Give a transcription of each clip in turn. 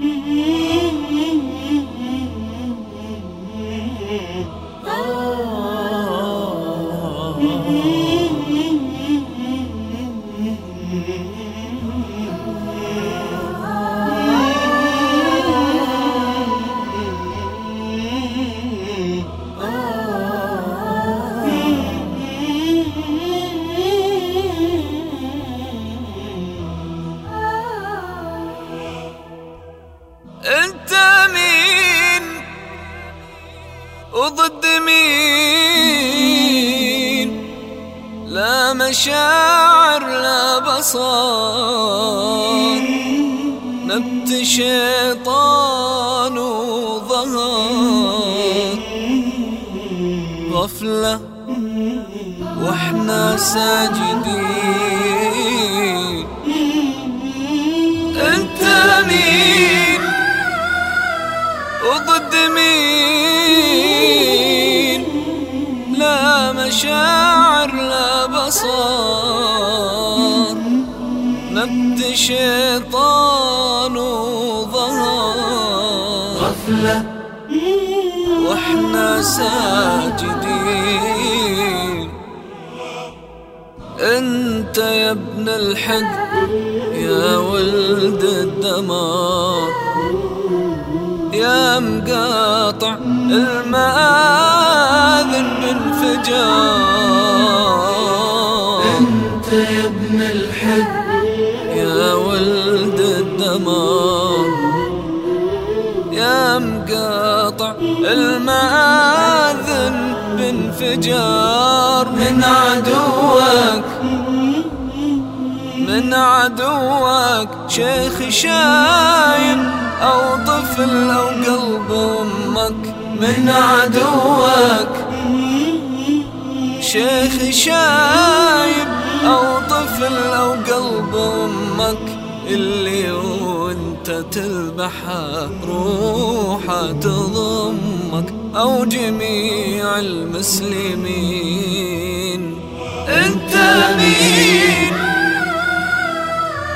Mm-hmm. وضد مين؟ لا مشاعر لا بصار نبت شيطان وظهر. غفلة وإحنا ساجدين. أنت مين وضد مين؟ نبت شيطان وظهر غفلة. وإحنا ساجدين. أنت يا ابن الحق يا ولد الدمار. يا مقاطع المآذن بانفجار أنت يا ابن الحق يا ولد الدمار يا مقاطع المآذن بانفجار. من عدوك من عدوك شيخ شايب أو طفل أو قلب أمك. من عدوك شيخ شايب أو قلب أمك اللي وانت تذبحها روحه تضمك أو جميع المسلمين. أنت مين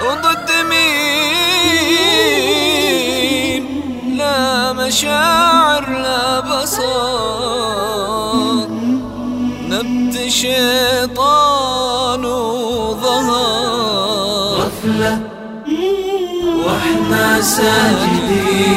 وضد مين؟ لا مشاعر لا بصر. نبت شيطان غفلة وإحنا ساجدين.